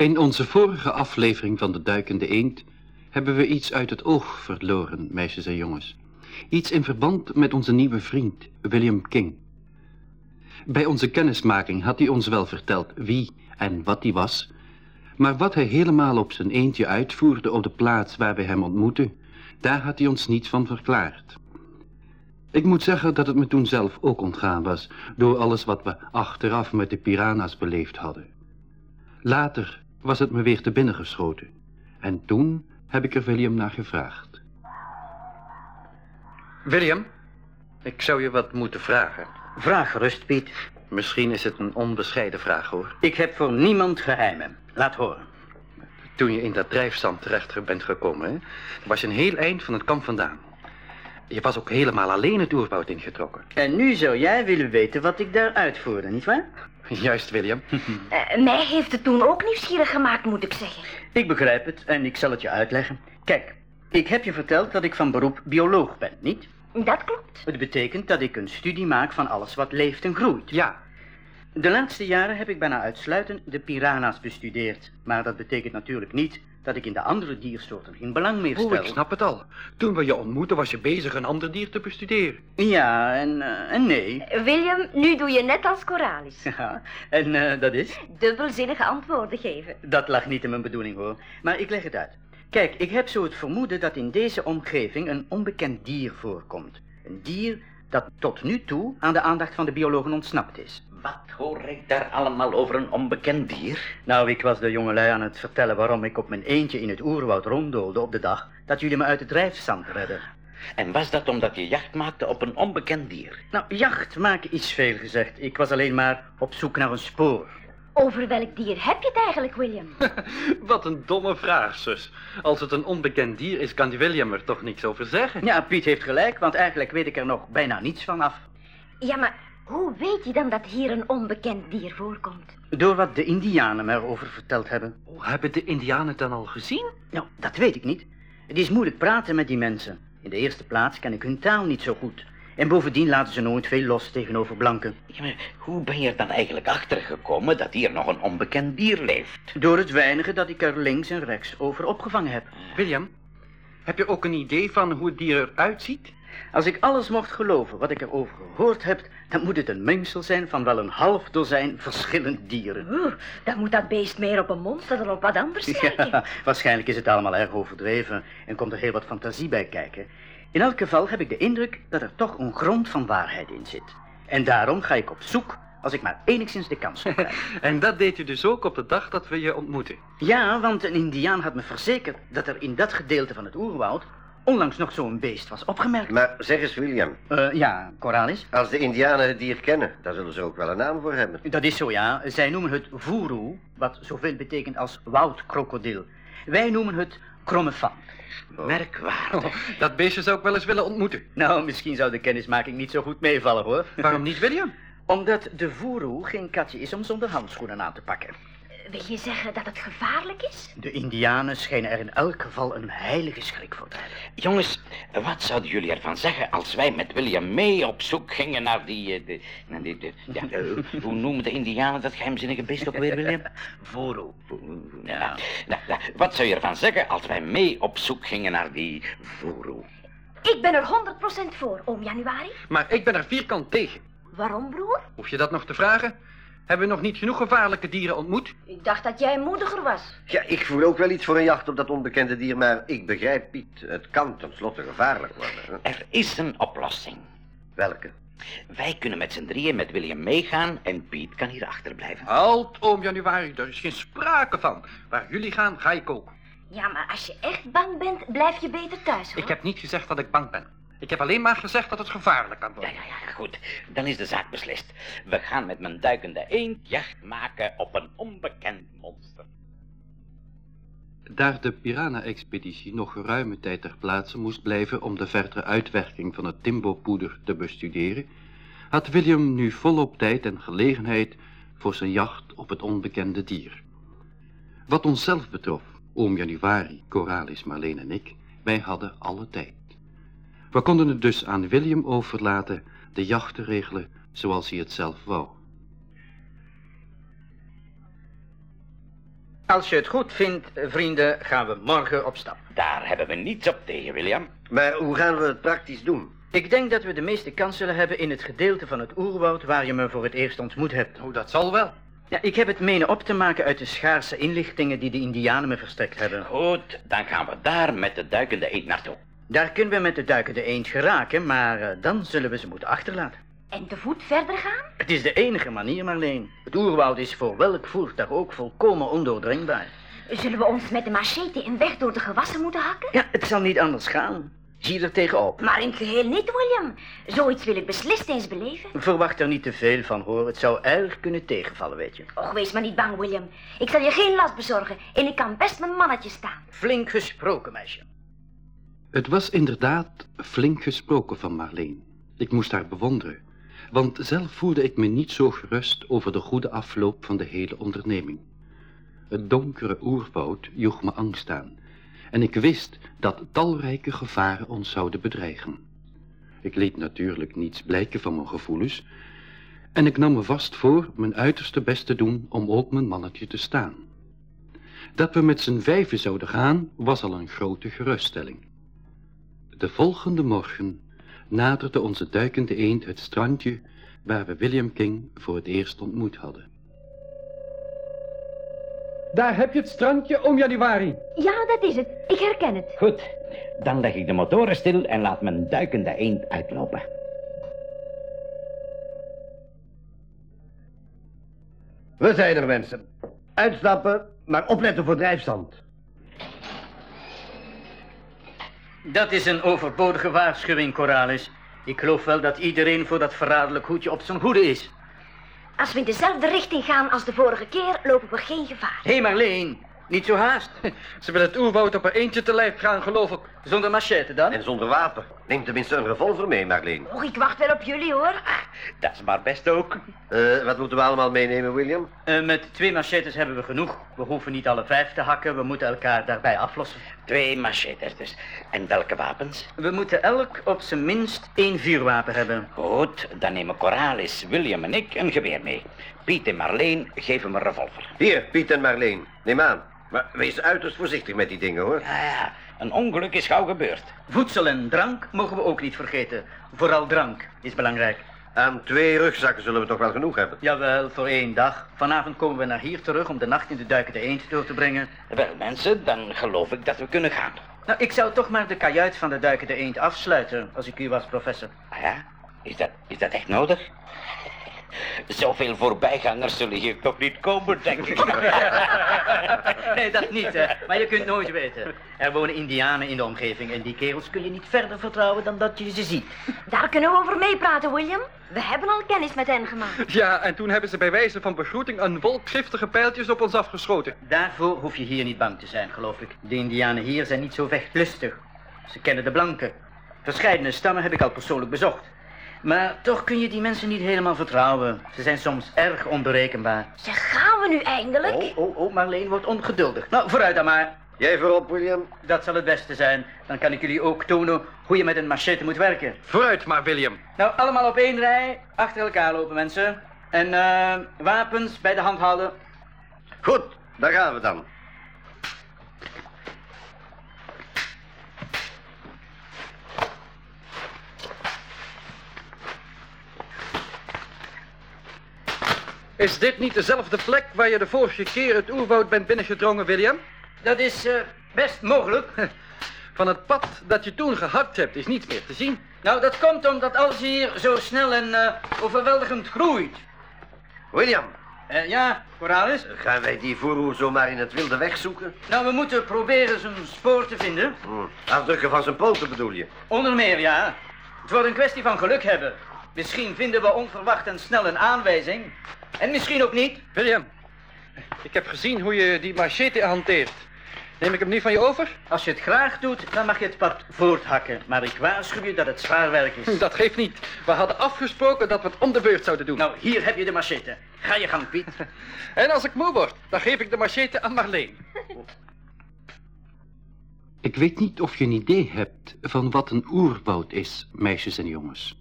In onze vorige aflevering van de Duikende Eend hebben we iets uit het oog verloren, meisjes en jongens. Iets in verband met onze nieuwe vriend, William King. Bij onze kennismaking had hij ons wel verteld wie en wat hij was, maar wat hij helemaal op zijn eentje uitvoerde op de plaats waar we hem ontmoetten, daar had hij ons niets van verklaard. Ik moet zeggen dat het me toen zelf ook ontgaan was door alles wat we achteraf met de piranha's beleefd hadden. Later was het me weer te binnen geschoten en toen heb ik er William naar gevraagd. William, ik zou je wat moeten vragen. Vraag gerust, Piet. Misschien is het een onbescheiden vraag, hoor. Ik heb voor niemand geheimen. Laat horen. Toen je in dat drijfstand terecht bent gekomen, hè, was je een heel eind van het kamp vandaan. Je was ook helemaal alleen het oerwoud ingetrokken. En nu zou jij willen weten wat ik daar uitvoerde, nietwaar? Juist, William. Uh, mij heeft het toen ook nieuwsgierig gemaakt, moet ik zeggen. Ik begrijp het en ik zal het je uitleggen. Kijk, ik heb je verteld dat ik van beroep bioloog ben, niet? Dat klopt. Het betekent dat ik een studie maak van alles wat leeft en groeit. Ja. De laatste jaren heb ik bijna uitsluitend de piranha's bestudeerd. Maar dat betekent natuurlijk niet dat ik in de andere diersoorten geen belang meer stel. Oh, ik snap het al. Toen we je ontmoetten was je bezig een ander dier te bestuderen. Ja, en, uh, en nee. William, nu doe je net als Coralis. Ja, en uh, dat is? Dubbelzinnige antwoorden geven. Dat lag niet in mijn bedoeling hoor. Maar ik leg het uit. Kijk, ik heb zo het vermoeden dat in deze omgeving een onbekend dier voorkomt. Een dier dat tot nu toe aan de aandacht van de biologen ontsnapt is. Wat hoor ik daar allemaal over een onbekend dier? Nou, ik was de jongelui aan het vertellen waarom ik op mijn eentje in het oerwoud ronddoolde op de dag dat jullie me uit het drijfzand redden. En was dat omdat je jacht maakte op een onbekend dier? Nou, jacht maken is veel gezegd. Ik was alleen maar op zoek naar een spoor. Over welk dier heb je het eigenlijk, William? Wat een domme vraag, zus. Als het een onbekend dier is, kan die William er toch niks over zeggen? Ja, Piet heeft gelijk, want eigenlijk weet ik er nog bijna niets van af. Ja, maar hoe weet je dan dat hier een onbekend dier voorkomt? Door wat de indianen me erover verteld hebben. Oh, hebben de indianen het dan al gezien? Nou, dat weet ik niet. Het is moeilijk praten met die mensen. In de eerste plaats ken ik hun taal niet zo goed. En bovendien laten ze nooit veel los tegenover blanken. Ja, maar hoe ben je er dan eigenlijk achter gekomen dat hier nog een onbekend dier leeft? Door het weinige dat ik er links en rechts over opgevangen heb. William, heb je ook een idee van hoe het dier eruit ziet? Als ik alles mocht geloven wat ik erover gehoord heb, dan moet het een mengsel zijn van wel een half dozijn verschillende dieren. Oeh, dan moet dat beest meer op een monster dan op wat anders lijken. Ja, waarschijnlijk is het allemaal erg overdreven en komt er heel wat fantasie bij kijken. In elk geval heb ik de indruk dat er toch een grond van waarheid in zit. En daarom ga ik op zoek als ik maar enigszins de kans op krijg. en dat deed u dus ook op de dag dat we je ontmoetten? Ja, want een indiaan had me verzekerd dat er in dat gedeelte van het oerwoud onlangs nog zo'n beest was opgemerkt. Maar zeg eens, William. Uh, ja, Coralis? Als de indianen het dier kennen, dan zullen ze ook wel een naam voor hebben. Dat is zo, ja. Zij noemen het voeroe, wat zoveel betekent als woudkrokodil. Wij noemen het kromme fan. Oh. Merkwaardig. Oh, dat beestje zou ik wel eens willen ontmoeten. Nou, misschien zou de kennismaking niet zo goed meevallen, hoor. Waarom niet, William? Omdat de voeroe geen katje is om zonder handschoenen aan te pakken. Wil je zeggen dat het gevaarlijk is? De indianen schijnen er in elk geval een heilige schrik voor te hebben. Jongens, wat zouden jullie ervan zeggen als wij met William mee op zoek gingen naar die... De, naar die de, ja, uh, hoe noemen de indianen dat geheimzinnige beest ook weer, William? Voeroe. Ja. Nou, nou, wat zou je ervan zeggen als wij mee op zoek gingen naar die voeroe? Ik ben er 100% voor, oom Januari. Maar ik ben er vierkant tegen. Waarom, broer? Hoef je dat nog te vragen? Hebben we nog niet genoeg gevaarlijke dieren ontmoet? Ik dacht dat jij moediger was. Ja, ik voel ook wel iets voor een jacht op dat onbekende dier, maar ik begrijp Piet. Het kan tenslotte gevaarlijk worden. Er is een oplossing. Welke? Wij kunnen met z'n drieën met William meegaan en Piet kan hier achterblijven. Halt, oom Januari, daar is geen sprake van. Waar jullie gaan, ga ik ook. Ja, maar als je echt bang bent, blijf je beter thuis, hoor. Ik heb niet gezegd dat ik bang ben. Ik heb alleen maar gezegd dat het gevaarlijk kan worden. Ja, ja, ja, goed. Dan is de zaak beslist. We gaan met mijn duikende eend jacht maken op een onbekend monster. Daar de Piranha-expeditie nog geruime tijd ter plaatse moest blijven om de verdere uitwerking van het Timbo-poeder te bestuderen, had William nu volop tijd en gelegenheid voor zijn jacht op het onbekende dier. Wat onszelf betrof, oom Januari, Coralis, Marleen en ik, wij hadden alle tijd. We konden het dus aan William overlaten de jacht te regelen zoals hij het zelf wou. Als je het goed vindt, vrienden, gaan we morgen op stap. Daar hebben we niets op tegen, William. Maar hoe gaan we het praktisch doen? Ik denk dat we de meeste kans zullen hebben in het gedeelte van het oerwoud waar je me voor het eerst ontmoet hebt. Oh, dat zal wel. Ja, ik heb het menen op te maken uit de schaarse inlichtingen die de indianen me verstrekt hebben. Goed, dan gaan we daar met de duikende eend naartoe. Daar kunnen we met de duikende eend geraken, maar eh, dan zullen we ze moeten achterlaten. En te voet verder gaan? Het is de enige manier, Marleen. Het oerwoud is voor welk voertuig ook volkomen ondoordringbaar. Zullen we ons met de machete een weg door de gewassen moeten hakken? Ja, het zal niet anders gaan. Zie er tegenop. Maar in het geheel niet, William. Zoiets wil ik beslist eens beleven. Verwacht er niet te veel van, hoor. Het zou erg kunnen tegenvallen, weet je. Och, wees maar niet bang, William. Ik zal je geen last bezorgen en ik kan best mijn mannetje staan. Flink gesproken, meisje. Het was inderdaad flink gesproken van Marleen. Ik moest haar bewonderen, want zelf voelde ik me niet zo gerust over de goede afloop van de hele onderneming. Het donkere oerwoud joeg me angst aan en ik wist dat talrijke gevaren ons zouden bedreigen. Ik liet natuurlijk niets blijken van mijn gevoelens en ik nam me vast voor mijn uiterste best te doen om ook mijn mannetje te staan. Dat we met z'n vijven zouden gaan was al een grote geruststelling. De volgende morgen naderde onze duikende eend het strandje waar we William King voor het eerst ontmoet hadden. Daar heb je het strandje, oom Januari. Ja, dat is het. Ik herken het. Goed, dan leg ik de motoren stil en laat mijn duikende eend uitlopen. We zijn er, mensen. Uitstappen, maar opletten voor drijfstand. Dat is een overbodige waarschuwing, Coralis. Ik geloof wel dat iedereen voor dat verraderlijk hoedje op zijn hoede is. Als we in dezelfde richting gaan als de vorige keer, lopen we geen gevaar. Hé, Marleen, niet zo haast. Ze willen het oerwoud op een eentje te lijf gaan, geloof ik. Zonder machete dan? En zonder wapen. Neem tenminste een revolver mee, Marleen. Och, ik wacht wel op jullie, hoor. Dat is maar best ook. Eh, wat moeten we allemaal meenemen, William? Eh, met twee machetes hebben we genoeg. We hoeven niet alle vijf te hakken, we moeten elkaar daarbij aflossen. Twee machetes dus. En welke wapens? We moeten elk op zijn minst één vuurwapen hebben. Goed, dan nemen Coralis, William en ik een geweer mee. Piet en Marleen geven me een revolver. Hier, Piet en Marleen. Neem aan. Maar wees uiterst voorzichtig met die dingen, hoor. Ja, ja, een ongeluk is gauw gebeurd. Voedsel en drank mogen we ook niet vergeten. Vooral drank is belangrijk. Aan twee rugzakken zullen we toch wel genoeg hebben. Jawel, voor één dag. Vanavond komen we naar hier terug om de nacht in de duikende eend door te brengen. Wel, mensen, dan geloof ik dat we kunnen gaan. Nou, ik zou toch maar de kajuit van de duikende eend afsluiten, als ik u was, professor. Ah ja? Is dat, is dat echt nodig? Zoveel voorbijgangers zullen hier toch niet komen, denk ik. Nee, dat niet, hè. Maar je kunt nooit weten. Er wonen indianen in de omgeving en die kerels kun je niet verder vertrouwen dan dat je ze ziet. Daar kunnen we over meepraten, William. We hebben al kennis met hen gemaakt. Ja, en toen hebben ze bij wijze van begroeting een wolk giftige pijltjes op ons afgeschoten. Daarvoor hoef je hier niet bang te zijn, geloof ik. De indianen hier zijn niet zo vechtlustig. Ze kennen de blanken. Verscheidene stammen heb ik al persoonlijk bezocht. Maar toch kun je die mensen niet helemaal vertrouwen. Ze zijn soms erg onberekenbaar. Zeg, gaan we nu eindelijk? Oh, oh, oh, Marleen wordt ongeduldig. Nou, vooruit dan maar. Jij voorop, William. Dat zal het beste zijn. Dan kan ik jullie ook tonen hoe je met een machete moet werken. Vooruit maar, William. Nou, allemaal op één rij. Achter elkaar lopen, mensen. En eh, wapens bij de hand houden. Goed, daar gaan we dan. Is dit niet dezelfde plek waar je de vorige keer het oerwoud bent binnengedrongen, William? Dat is eh, best mogelijk. Van het pad dat je toen gehakt hebt is niets meer te zien. Nou, dat komt omdat alles hier zo snel en eh, overweldigend groeit. William, Eh, ja, Coralis? gaan wij die voerhoer zomaar in het wilde weg zoeken? Nou, we moeten proberen zijn spoor te vinden. Hm. Afdrukken van zijn poten bedoel je? Onder meer, ja. Het wordt een kwestie van geluk hebben. Misschien vinden we onverwacht en snel een aanwijzing. En misschien ook niet. William, ik heb gezien hoe je die machete hanteert. Neem ik hem nu van je over? Als je het graag doet, dan mag je het pad voorthakken. Maar ik waarschuw je dat het zwaar werk is. Dat geeft niet. We hadden afgesproken dat we het om de beurt zouden doen. Nou, hier heb je de machete. Ga je gang, Piet. En als ik moe word, dan geef ik de machete aan Marleen. Ik weet niet of je een idee hebt van wat een oerwoud is, meisjes en jongens.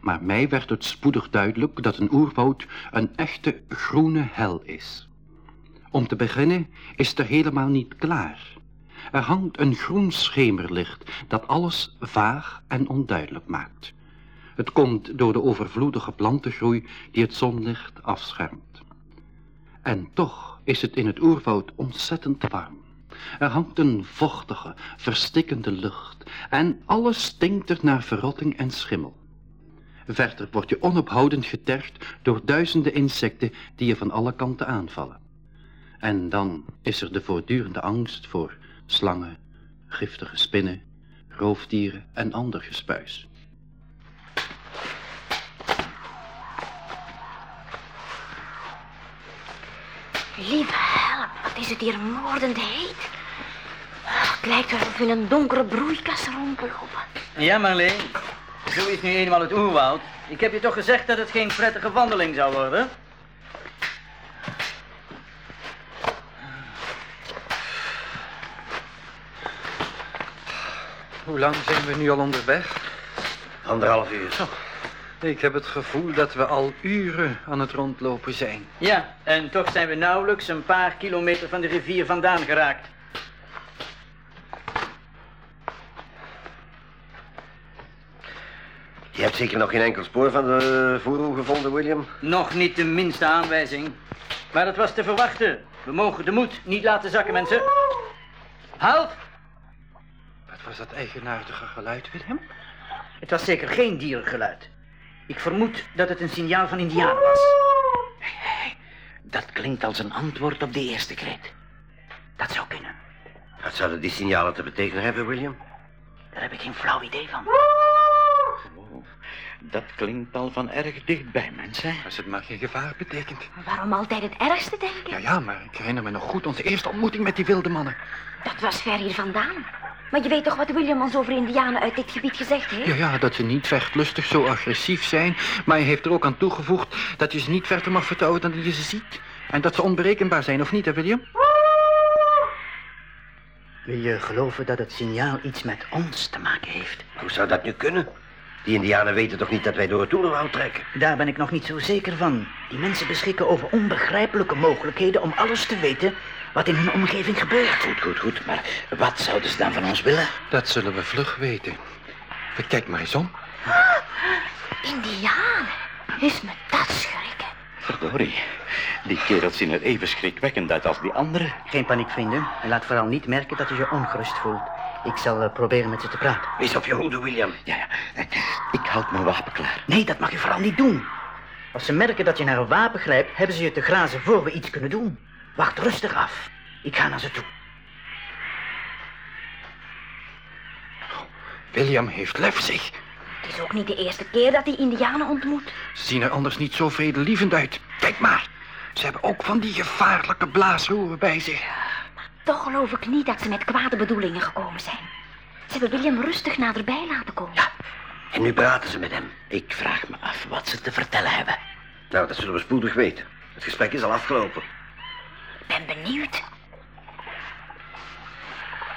Maar mij werd het spoedig duidelijk dat een oerwoud een echte groene hel is. Om te beginnen is het er helemaal niet klaar. Er hangt een groen schemerlicht dat alles vaag en onduidelijk maakt. Het komt door de overvloedige plantengroei die het zonlicht afschermt. En toch is het in het oerwoud ontzettend warm. Er hangt een vochtige, verstikkende lucht en alles stinkt er naar verrotting en schimmel. Verder word je onophoudend getergd door duizenden insecten die je van alle kanten aanvallen. En dan is er de voortdurende angst voor slangen, giftige spinnen, roofdieren en ander gespuis. Lieve help, wat is het hier moordend heet. Het lijkt wel of we in een donkere broeikas rondlopen. Ja, Marleen. Zo is nu eenmaal het oerwoud. Ik heb je toch gezegd dat het geen prettige wandeling zou worden? Hoe lang zijn we nu al onderweg? Anderhalf uur. Ik heb het gevoel dat we al uren aan het rondlopen zijn. Ja, en toch zijn we nauwelijks een paar kilometer van de rivier vandaan geraakt. Zeker nog geen enkel spoor van de voerroe gevonden, William? Nog niet de minste aanwijzing. Maar dat was te verwachten. We mogen de moed niet laten zakken, mensen. Halt! Wat was dat eigenaardige geluid, Willem? Het was zeker geen dierengeluid. Ik vermoed dat het een signaal van Indianen was. Dat klinkt als een antwoord op de eerste kreet. Dat zou kunnen. Wat zouden die signalen te betekenen hebben, William? Daar heb ik geen flauw idee van. Dat klinkt al van erg dichtbij, mensen. Als het maar geen gevaar betekent. Waarom altijd het ergste denken? Ja, ja, maar ik herinner me nog goed onze eerste ontmoeting met die wilde mannen. Dat was ver hier vandaan. Maar je weet toch wat William ons over indianen uit dit gebied gezegd heeft? Ja, ja, dat ze niet vechtlustig zo agressief zijn. Maar hij heeft er ook aan toegevoegd dat je ze niet verder mag vertrouwen dan je ze ziet. En dat ze onberekenbaar zijn, of niet, hè, William? Wil je geloven dat het signaal iets met ons te maken heeft? Hoe zou dat nu kunnen? Die indianen weten toch niet dat wij door het oerwoud trekken? Daar ben ik nog niet zo zeker van. Die mensen beschikken over onbegrijpelijke mogelijkheden om alles te weten wat in hun omgeving gebeurt. Goed, goed, goed. Maar wat zouden ze dan van ons willen? Dat zullen we vlug weten. Kijk maar eens om. Indianen? Is me dat schrikken. Verdorie. Die kerels zien er even schrikwekkend uit als die anderen. Geen paniek, vrienden. En laat vooral niet merken dat je je ongerust voelt. Ik zal eh, proberen met ze te praten. Wees op je hoede, William. Ja, ja. Ik houd mijn wapen klaar. Nee, dat mag je vooral niet doen. Als ze merken dat je naar een wapen grijpt, hebben ze je te grazen voor we iets kunnen doen. Wacht rustig af. Ik ga naar ze toe. William heeft lef, zeg. Het is ook niet de eerste keer dat hij indianen ontmoet. Ze zien er anders niet zo vredelievend uit. Kijk maar. Ze hebben ook van die gevaarlijke blaasroeren bij zich. Toch geloof ik niet dat ze met kwade bedoelingen gekomen zijn. Ze hebben William rustig naderbij laten komen. Ja, en nu praten ze met hem. Ik vraag me af wat ze te vertellen hebben. Nou, dat zullen we spoedig weten. Het gesprek is al afgelopen. Ik ben benieuwd.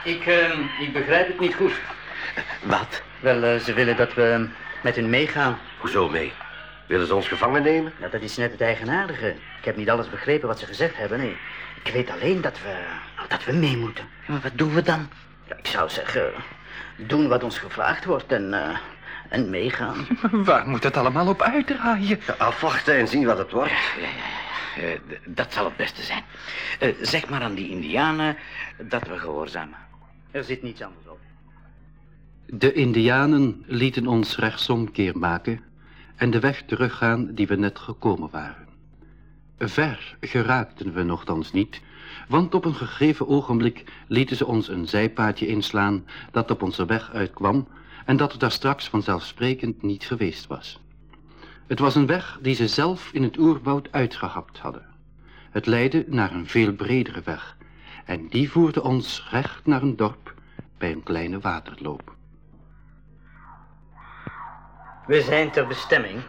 Ik, eh, ik begrijp het niet goed. Wat? Wel, eh, ze willen dat we met hun meegaan. Hoezo mee? Willen ze ons gevangen nemen? Nou, dat is net het eigenaardige. Ik heb niet alles begrepen wat ze gezegd hebben, nee. Ik weet alleen dat we, dat we mee moeten. Maar wat doen we dan? Ja, ik zou zeggen, doen wat ons gevraagd wordt en, eh, en meegaan. Waar moet het allemaal op uitdraaien? Ja, afwachten en zien wat het wordt. Ja, ja, ja. ja. Eh, d- dat zal het beste zijn. Eh, zeg maar aan die indianen dat we gehoorzamen. Er zit niets anders op. De indianen lieten ons rechtsomkeer maken en de weg teruggaan die we net gekomen waren. Ver geraakten we nogthans niet, want op een gegeven ogenblik lieten ze ons een zijpaadje inslaan dat op onze weg uitkwam en dat daar straks vanzelfsprekend niet geweest was. Het was een weg die ze zelf in het oerwoud uitgehapt hadden. Het leidde naar een veel bredere weg en die voerde ons recht naar een dorp bij een kleine waterloop. We zijn ter bestemming.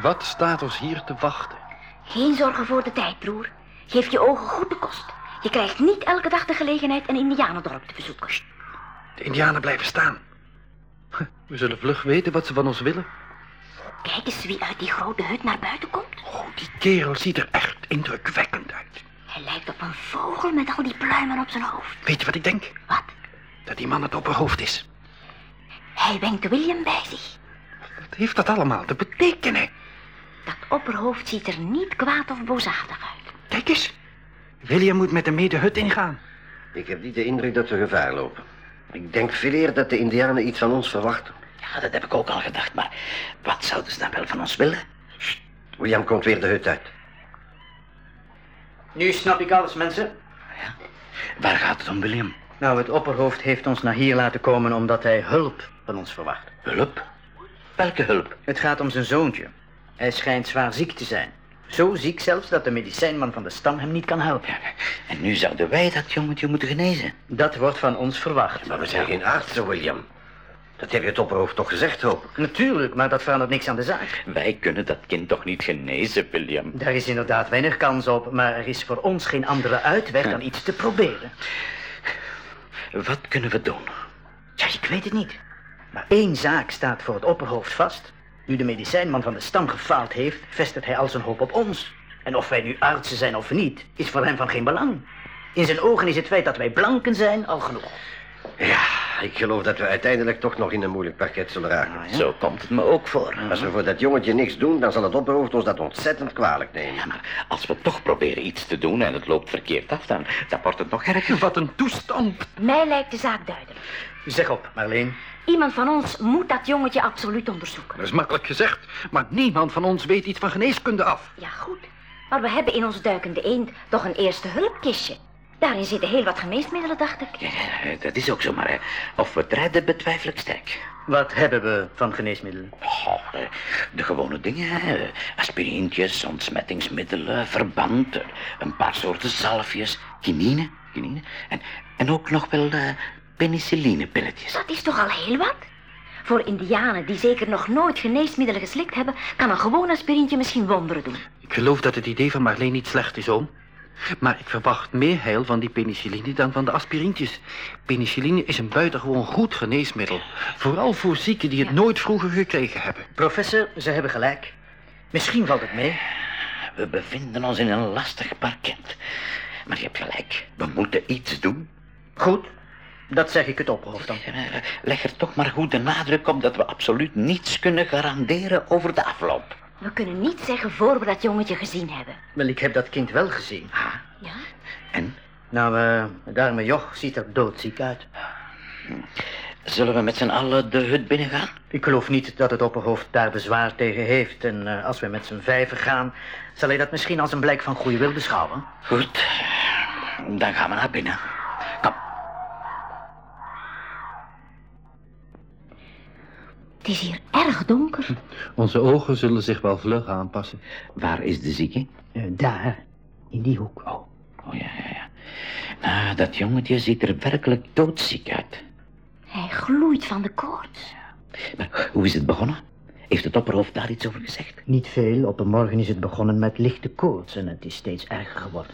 Wat staat ons hier te wachten? Geen zorgen voor de tijd, broer. Geef je ogen goed de kost. Je krijgt niet elke dag de gelegenheid een indianendorp te bezoeken. De indianen blijven staan. We zullen vlug weten wat ze van ons willen. Kijk eens wie uit die grote hut naar buiten komt. Oh, die kerel ziet er echt indrukwekkend uit. Hij lijkt op een vogel met al die pluimen op zijn hoofd. Weet je wat ik denk? Wat? Dat die man het opperhoofd is. Hij wenkt William bij zich. Wat heeft dat allemaal te betekenen? Dat opperhoofd ziet er niet kwaad of boosaardig uit. Kijk eens. William moet met hem mee de hut ingaan. Ik heb niet de indruk dat we gevaar lopen. Ik denk veel eer dat de indianen iets van ons verwachten. Ja, dat heb ik ook al gedacht, maar wat zouden ze dan wel van ons willen? William komt weer de hut uit. Nu snap ik alles, mensen. Waar gaat het om, William? Nou, het opperhoofd heeft ons naar hier laten komen omdat hij hulp van ons verwacht. Hulp? Welke hulp? Het gaat om zijn zoontje. Hij schijnt zwaar ziek te zijn. Zo ziek zelfs dat de medicijnman van de stam hem niet kan helpen. En nu zouden wij dat jongetje moeten genezen. Dat wordt van ons verwacht. Maar we zijn geen artsen, William. Dat heb je het opperhoofd toch gezegd, hoop ik. Natuurlijk, maar dat verandert niks aan de zaak. Wij kunnen dat kind toch niet genezen, William? Daar is inderdaad weinig kans op, maar er is voor ons geen andere uitweg dan iets te proberen. Wat kunnen we doen? Ja, ik weet het niet. Maar één zaak staat voor het opperhoofd vast. Nu de medicijnman van de stam gefaald heeft, vestigt hij al zijn hoop op ons. En of wij nu artsen zijn of niet, is voor hem van geen belang. In zijn ogen is het feit dat wij blanken zijn al genoeg. Ja, ik geloof dat we uiteindelijk toch nog in een moeilijk parket zullen raken. Zo komt het me ook voor. Als we voor dat jongetje niks doen, dan zal het opperhoofd ons dat ontzettend kwalijk nemen. Ja, maar als we toch proberen iets te doen en het loopt verkeerd af, dan, dan wordt het nog erger. Wat een toestand. Mij lijkt de zaak duidelijk. Zeg op, Marleen. Iemand van ons moet dat jongetje absoluut onderzoeken. Dat is makkelijk gezegd, maar niemand van ons weet iets van geneeskunde af. Ja, goed. Maar we hebben in ons duikende eend toch een eerste hulpkistje. Daarin zitten heel wat geneesmiddelen, dacht ik. Ja, dat is ook zo, maar hè, of we het redden betwijfel ik sterk. Wat hebben we van geneesmiddelen? Oh, de, de gewone dingen, hè. aspirintjes, ontsmettingsmiddelen, verband, eh, een paar soorten zalfjes, kinine, kinine en, en ook nog wel uh, penicillinepilletjes. Dat is toch al heel wat? Voor indianen die zeker nog nooit geneesmiddelen geslikt hebben, kan een gewoon aspirintje misschien wonderen doen. Ik geloof dat het idee van Marleen niet slecht is, oom. Maar ik verwacht meer heil van die penicilline dan van de aspirintjes. Penicilline is een buitengewoon goed geneesmiddel. Vooral voor zieken die het Ja. nooit vroeger gekregen hebben. Professor, ze hebben gelijk. Misschien valt het mee. We bevinden ons in een lastig parket. Maar je hebt gelijk, we moeten iets doen. Goed, dat zeg ik het opperhoofd dan. Eh, Leg er toch maar goed de nadruk op dat we absoluut niets kunnen garanderen over de afloop. We kunnen niet zeggen voor we dat jongetje gezien hebben. Wel, ik heb dat kind wel gezien. Ah, Ja? en Nou, eh, het arme joch ziet er doodziek uit. zullen we met z'n allen de hut binnengaan? Ik geloof niet dat het opperhoofd daar bezwaar tegen heeft. En eh, als we met z'n vijven gaan, zal hij dat misschien als een blijk van goede wil beschouwen. Goed, dan gaan we naar binnen. Het is hier erg donker. Onze ogen zullen zich wel vlug aanpassen. waar is de zieke? Eh, daar, in die hoek. Oh, oh ja, ja, ja. Nou, dat jongetje ziet er werkelijk doodziek uit. Hij gloeit van de koorts. Maar hoe is het begonnen? Heeft het opperhoofd daar iets over gezegd? Niet veel. Op een morgen is het begonnen met lichte koorts en het is steeds erger geworden.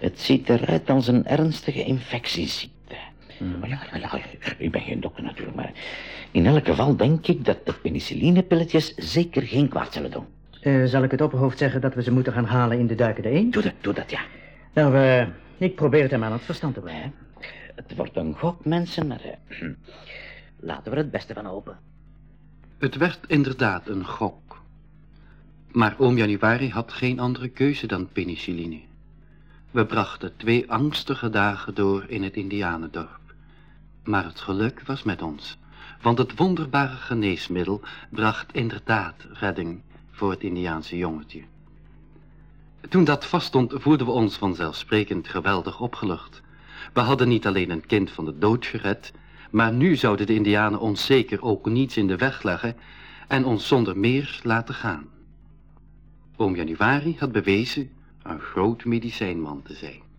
Het ziet eruit als een ernstige infectieziekte. Maar ja, ja, ja, ik ben geen dokter natuurlijk, maar in elk geval denk ik dat de penicillinepilletjes zeker geen kwaad zullen doen. Eh, zal ik het opperhoofd zeggen dat we ze moeten gaan halen in de duikende eend? Doe dat, doe dat, ja. Nou, eh, ik probeer het hem aan het verstand te brengen. Het wordt een gok, mensen, maar eh, laten we er het beste van hopen. Het werd inderdaad een gok. Maar oom Januari had geen andere keuze dan penicilline. We brachten twee angstige dagen door in het indianendorp. Maar het geluk was met ons, want het wonderbare geneesmiddel bracht inderdaad redding voor het Indiaanse jongetje. Toen dat vaststond, voelden we ons vanzelfsprekend geweldig opgelucht. We hadden niet alleen een kind van de dood gered, maar nu zouden de Indianen ons zeker ook niets in de weg leggen en ons zonder meer laten gaan. Oom Januari had bewezen een groot medicijnman te zijn.